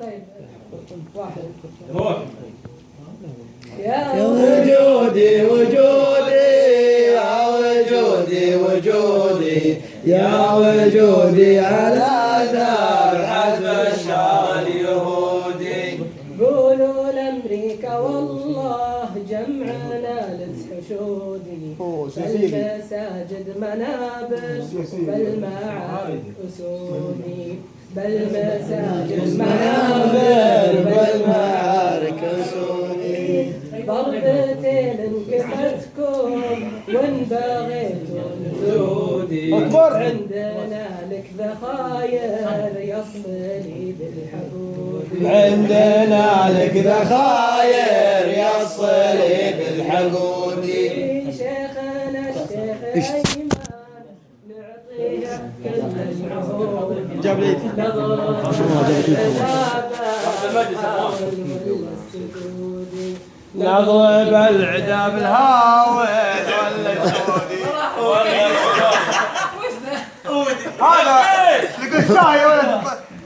طيب يا وجودي وجودي يا وجودي وجودي يا وجودي على دار حسب الشعر اليهودي قولوا لامريكا والله جمعنا للحشودي بالمساجد منابر بالمعارك اسودي بالمساجد منابر ضربتين انكفتكم وان بغيتم عندنا لك ذخاير يصلي بالحبود عندنا لك ذخاير يا الصليب الحقودي شيخنا الشيخ ايمن نعطيه كل جاب لي. نضرب العدا بالهاون ولا الجودي هذا لقيت شاي ولا